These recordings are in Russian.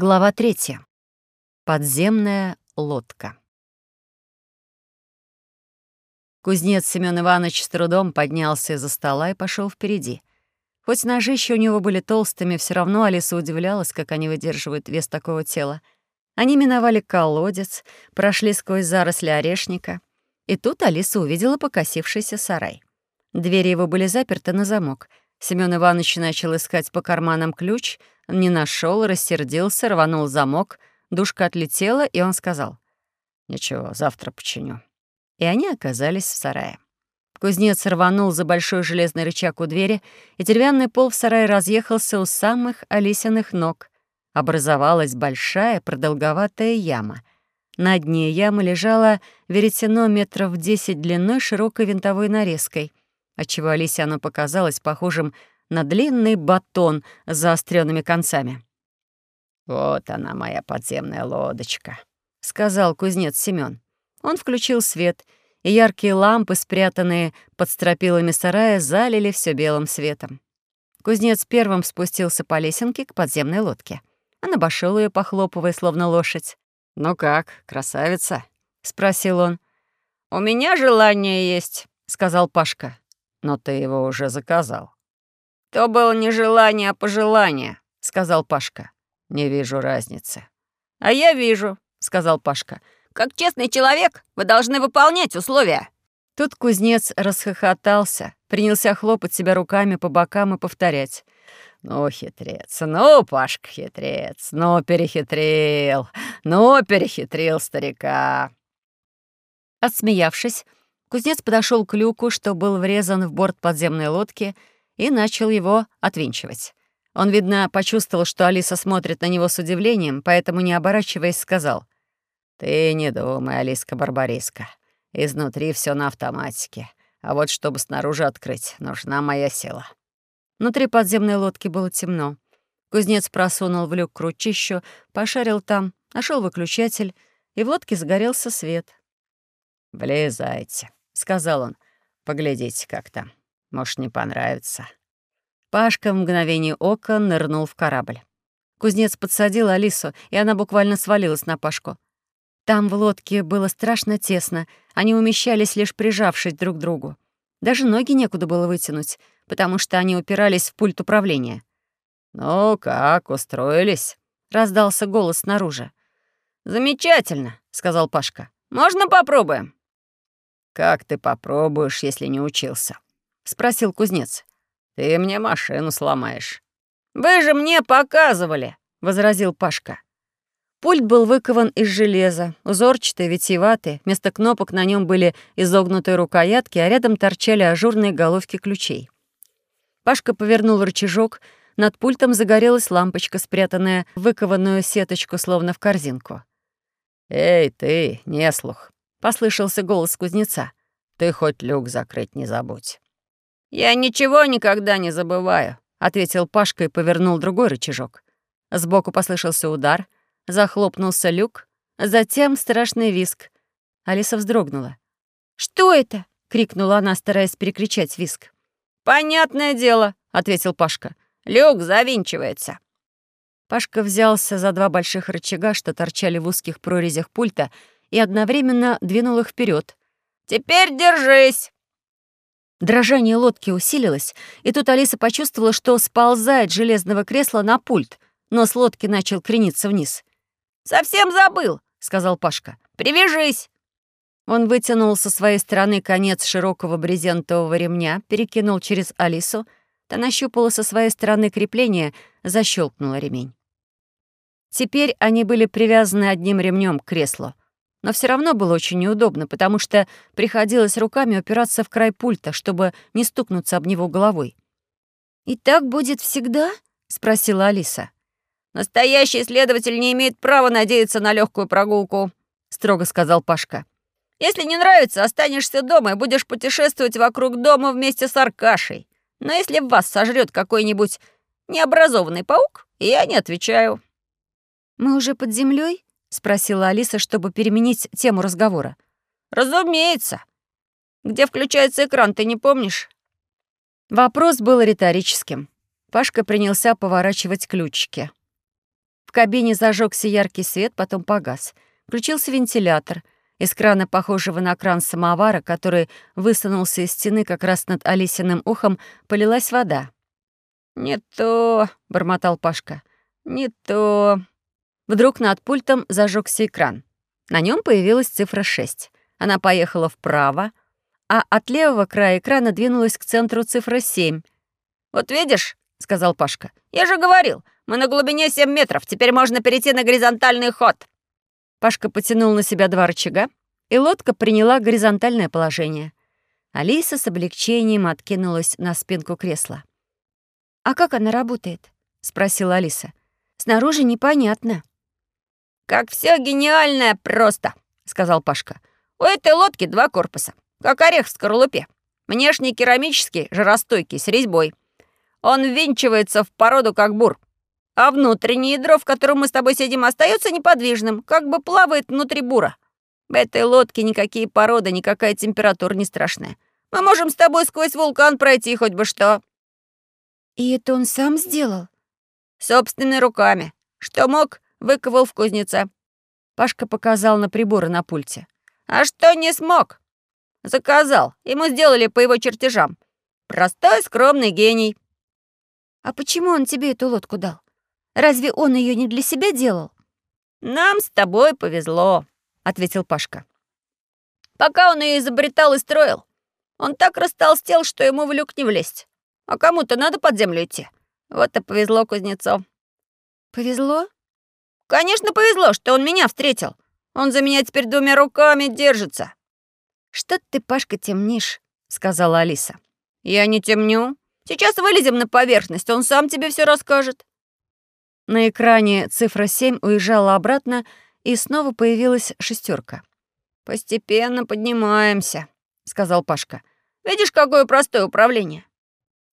Глава третья. Подземная лодка. Кузнец Семён Иванович с трудом поднялся из-за стола и пошел впереди. Хоть ножища у него были толстыми, все равно Алиса удивлялась, как они выдерживают вес такого тела. Они миновали колодец, прошли сквозь заросли орешника, и тут Алиса увидела покосившийся сарай. Двери его были заперты на замок. Семён Иванович начал искать по карманам ключ — не нашел, рассердился, рванул замок, душка отлетела, и он сказал, «Ничего, завтра починю». И они оказались в сарае. Кузнец рванул за большой железный рычаг у двери, и деревянный пол в сарае разъехался у самых Алисиных ног. Образовалась большая продолговатая яма. На дне ямы лежало веретено метров десять длиной широкой винтовой нарезкой, отчего Алисе оно показалось похожим на длинный батон с заостренными концами. «Вот она, моя подземная лодочка», — сказал кузнец Семён. Он включил свет, и яркие лампы, спрятанные под стропилами сарая, залили все белым светом. Кузнец первым спустился по лесенке к подземной лодке. Он обошел ее, похлопывая, словно лошадь. «Ну как, красавица?» — спросил он. «У меня желание есть», — сказал Пашка. «Но ты его уже заказал». «То было не желание, а пожелание», — сказал Пашка. «Не вижу разницы». «А я вижу», — сказал Пашка. «Как честный человек, вы должны выполнять условия». Тут кузнец расхохотался, принялся хлопать себя руками по бокам и повторять. «Ну, хитрец, ну, Пашка, хитрец, ну, перехитрил, ну, перехитрил старика». Отсмеявшись, кузнец подошел к люку, что был врезан в борт подземной лодки, и начал его отвинчивать. Он, видно, почувствовал, что Алиса смотрит на него с удивлением, поэтому, не оборачиваясь, сказал, «Ты не думай, Алиска Барбариска. Изнутри все на автоматике. А вот чтобы снаружи открыть, нужна моя сила». Внутри подземной лодки было темно. Кузнец просунул в люк кручищу, пошарил там, нашел выключатель, и в лодке загорелся свет. «Влезайте», — сказал он. «Поглядите, как там». Может, не понравится». Пашка в мгновение ока нырнул в корабль. Кузнец подсадил Алису, и она буквально свалилась на Пашку. Там в лодке было страшно тесно, они умещались, лишь прижавшись друг к другу. Даже ноги некуда было вытянуть, потому что они упирались в пульт управления. «Ну как, устроились?» — раздался голос снаружи. «Замечательно», — сказал Пашка. «Можно попробуем?» «Как ты попробуешь, если не учился?» спросил кузнец. «Ты мне машину сломаешь». «Вы же мне показывали», — возразил Пашка. Пульт был выкован из железа, узорчатый, витиеватый. Вместо кнопок на нем были изогнутые рукоятки, а рядом торчали ажурные головки ключей. Пашка повернул рычажок, над пультом загорелась лампочка, спрятанная в выкованную сеточку, словно в корзинку. «Эй, ты, неслух!» — послышался голос кузнеца. «Ты хоть люк закрыть не забудь». «Я ничего никогда не забываю», — ответил Пашка и повернул другой рычажок. Сбоку послышался удар, захлопнулся люк, затем страшный виск. Алиса вздрогнула. «Что это?» — крикнула она, стараясь перекричать виск. «Понятное дело», — ответил Пашка. «Люк завинчивается». Пашка взялся за два больших рычага, что торчали в узких прорезях пульта, и одновременно двинул их вперед. «Теперь держись!» Дрожание лодки усилилось, и тут Алиса почувствовала, что сползает с железного кресла на пульт. Нос лодки начал крениться вниз. «Совсем забыл», — сказал Пашка. «Привяжись!» Он вытянул со своей стороны конец широкого брезентового ремня, перекинул через Алису, та нащупала со своей стороны крепление, защелкнула ремень. Теперь они были привязаны одним ремнем к креслу. Но все равно было очень неудобно, потому что приходилось руками упираться в край пульта, чтобы не стукнуться об него головой. «И так будет всегда?» — спросила Алиса. «Настоящий исследователь не имеет права надеяться на легкую прогулку», — строго сказал Пашка. «Если не нравится, останешься дома и будешь путешествовать вокруг дома вместе с Аркашей. Но если вас сожрет какой-нибудь необразованный паук, я не отвечаю». «Мы уже под землей? — спросила Алиса, чтобы переменить тему разговора. «Разумеется. Где включается экран, ты не помнишь?» Вопрос был риторическим. Пашка принялся поворачивать ключики. В кабине зажегся яркий свет, потом погас. Включился вентилятор. Из крана, похожего на кран самовара, который высунулся из стены как раз над Алисиным ухом, полилась вода. «Не то», — бормотал Пашка, — «не то». Вдруг над пультом зажегся экран. На нем появилась цифра 6. Она поехала вправо, а от левого края экрана двинулась к центру цифра 7. «Вот видишь», — сказал Пашка, — «я же говорил, мы на глубине 7 метров. Теперь можно перейти на горизонтальный ход». Пашка потянул на себя два рычага, и лодка приняла горизонтальное положение. Алиса с облегчением откинулась на спинку кресла. «А как она работает?» — спросила Алиса. «Снаружи непонятно». «Как все гениальное просто», — сказал Пашка. «У этой лодки два корпуса, как орех в скорлупе. Внешний керамический, жиростойкий, с резьбой. Он ввинчивается в породу, как бур а внутреннее ядро, в котором мы с тобой сидим, остается неподвижным, как бы плавает внутри бура. В этой лодке никакие породы, никакая температура не страшная. Мы можем с тобой сквозь вулкан пройти хоть бы что». «И это он сам сделал?» «Собственными руками. Что мог, выковал в кузнице». Пашка показал на приборы на пульте. «А что не смог?» «Заказал. Ему сделали по его чертежам. Простой, скромный гений». «А почему он тебе эту лодку дал? Разве он ее не для себя делал?» «Нам с тобой повезло», — ответил Пашка. «Пока он ее изобретал и строил, он так растолстел, что ему в люк не влезть. А кому-то надо под землю идти. Вот и повезло кузнецу». «Повезло?» «Конечно, повезло, что он меня встретил. Он за меня теперь двумя руками держится». «Что ты, Пашка, темнишь?» — сказала Алиса. «Я не темню. Сейчас вылезем на поверхность, он сам тебе все расскажет». На экране цифра 7 уезжала обратно, и снова появилась шестерка. «Постепенно поднимаемся», — сказал Пашка. «Видишь, какое простое управление?»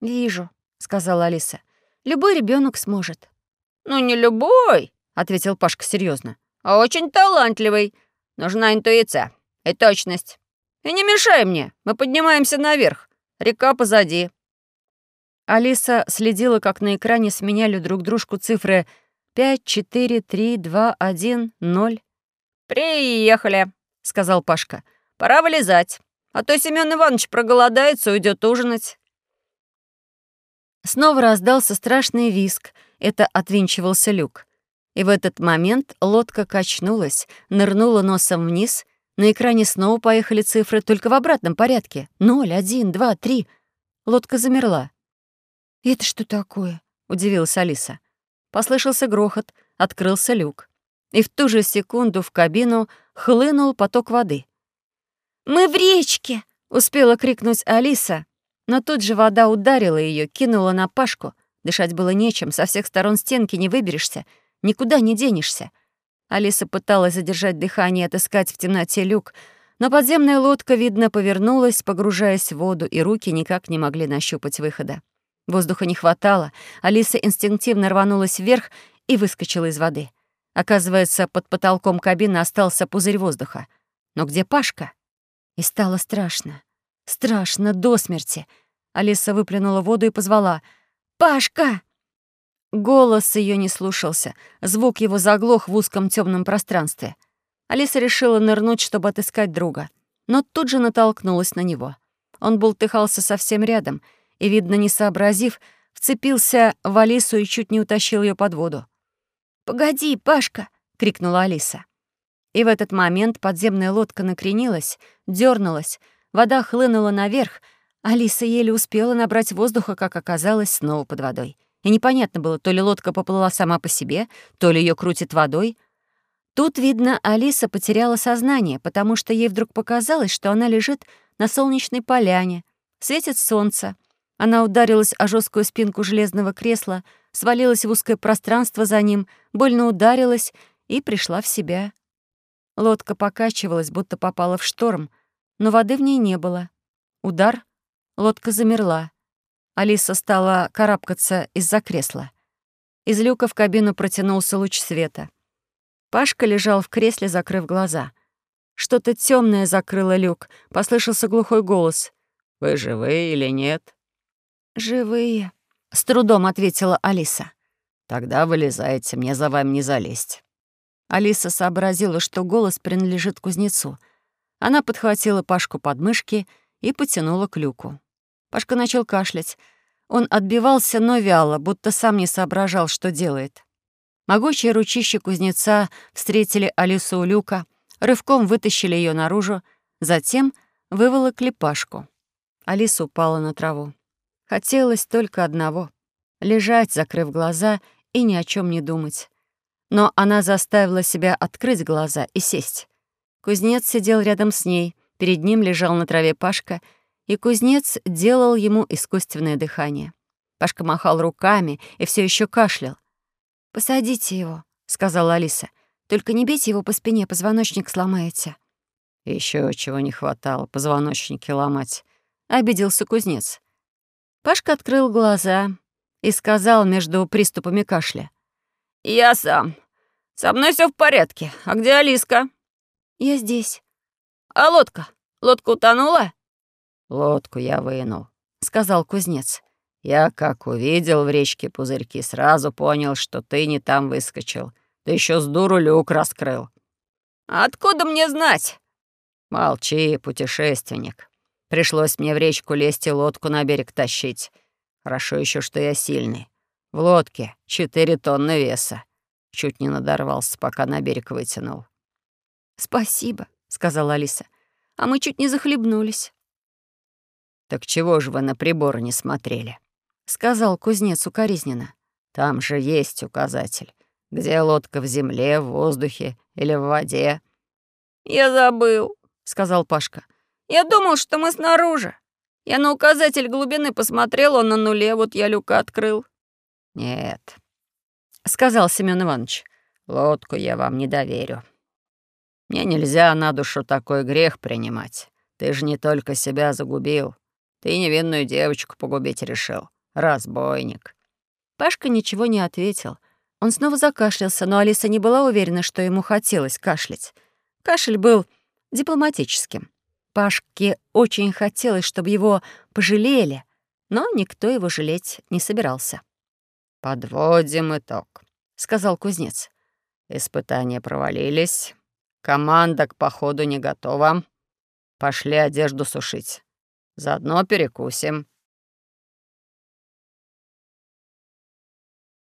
«Вижу», — сказала Алиса. «Любой ребенок сможет». «Ну, не любой», — ответил Пашка серьезно, «а очень талантливый. Нужна интуиция и точность. И не мешай мне, мы поднимаемся наверх. Река позади. Алиса следила, как на экране сменяли друг дружку цифры 5, 4, 3, 2, 1, 0. «Приехали», — сказал Пашка. «Пора вылезать, а то Семён Иванович проголодается и уйдет ужинать». Снова раздался страшный виск. Это отвинчивался люк. И в этот момент лодка качнулась, нырнула носом вниз. На экране снова поехали цифры, только в обратном порядке. Ноль, один, два, три. Лодка замерла. «Это что такое?» — удивилась Алиса. Послышался грохот, открылся люк. И в ту же секунду в кабину хлынул поток воды. «Мы в речке!» — успела крикнуть Алиса, но тут же вода ударила ее, кинула на Пашку. Дышать было нечем, со всех сторон стенки не выберешься, никуда не денешься. Алиса пыталась задержать дыхание и отыскать в темноте люк, но подземная лодка, видно, повернулась, погружаясь в воду, и руки никак не могли нащупать выхода. Воздуха не хватало. Алиса инстинктивно рванулась вверх и выскочила из воды. Оказывается, под потолком кабины остался пузырь воздуха. Но где Пашка? И стало страшно. Страшно до смерти. Алиса выплюнула воду и позвала. «Пашка!» Голос ее не слушался. Звук его заглох в узком темном пространстве. Алиса решила нырнуть, чтобы отыскать друга. Но тут же натолкнулась на него. Он бултыхался совсем рядом — и, видно, не сообразив, вцепился в Алису и чуть не утащил ее под воду. «Погоди, Пашка!» — крикнула Алиса. И в этот момент подземная лодка накренилась, дернулась, вода хлынула наверх, Алиса еле успела набрать воздуха, как оказалось, снова под водой. И непонятно было, то ли лодка поплыла сама по себе, то ли ее крутит водой. Тут, видно, Алиса потеряла сознание, потому что ей вдруг показалось, что она лежит на солнечной поляне, светит солнце, она ударилась о жесткую спинку железного кресла, свалилась в узкое пространство за ним, больно ударилась и пришла в себя. Лодка покачивалась, будто попала в шторм, но воды в ней не было. Удар, лодка замерла. Алиса стала карабкаться из-за кресла. Из люка в кабину протянулся луч света. Пашка лежал в кресле, закрыв глаза. Что-то темное закрыло люк, послышался глухой голос. «Вы живы или нет?» «Живые», — с трудом ответила Алиса. Тогда вылезайте, мне за вами не залезть». Алиса сообразила, что голос принадлежит кузнецу. Она подхватила Пашку под мышки и потянула к люку. Пашка начал кашлять. Он отбивался, но вяло, будто сам не соображал, что делает. Могучие ручища кузнеца встретили Алису у люка, рывком вытащили ее наружу, затем выволокли Пашку. Алиса упала на траву. Хотелось только одного — лежать, закрыв глаза, и ни о чем не думать. Но она заставила себя открыть глаза и сесть. Кузнец сидел рядом с ней, перед ним лежал на траве Пашка, и кузнец делал ему искусственное дыхание. Пашка махал руками и все еще кашлял. «Посадите его», — сказала Алиса. «Только не бейте его по спине, позвоночник сломаете». Еще чего не хватало, позвоночники ломать», — обиделся кузнец. Пашка открыл глаза и сказал между приступами кашля. «Я сам. Со мной все в порядке. А где Алиска?» «Я здесь». «А лодка? Лодка утонула?» «Лодку я вынул», — сказал кузнец. «Я, как увидел в речке пузырьки, сразу понял, что ты не там выскочил. Ты еще с дуру люк раскрыл». «Откуда мне знать?» «Молчи, путешественник. Пришлось мне в речку лезть и лодку на берег тащить. Хорошо еще, что я сильный. В лодке четыре тонны веса. Чуть не надорвался, пока на берег вытянул. «Спасибо», — сказала Алиса. «А мы чуть не захлебнулись». «Так чего же вы на приборы не смотрели?» — сказал кузнец укоризненно. «Там же есть указатель. Где лодка в земле, в воздухе или в воде?» «Я забыл», — сказал Пашка. «Я думал, что мы снаружи. Я на указатель глубины посмотрел, он на нуле, вот я люка открыл». «Нет», — сказал Семён Иванович, — «лодку я вам не доверю. Мне нельзя на душу такой грех принимать. Ты же не только себя загубил. Ты невинную девочку погубить решил. Разбойник». Пашка ничего не ответил. Он снова закашлялся, но Алиса не была уверена, что ему хотелось кашлять. Кашель был дипломатическим. Пашке очень хотелось, чтобы его пожалели, но никто его жалеть не собирался. «Подводим итог», — сказал кузнец. «Испытания провалились. Команда к походу не готова. Пошли одежду сушить. Заодно перекусим».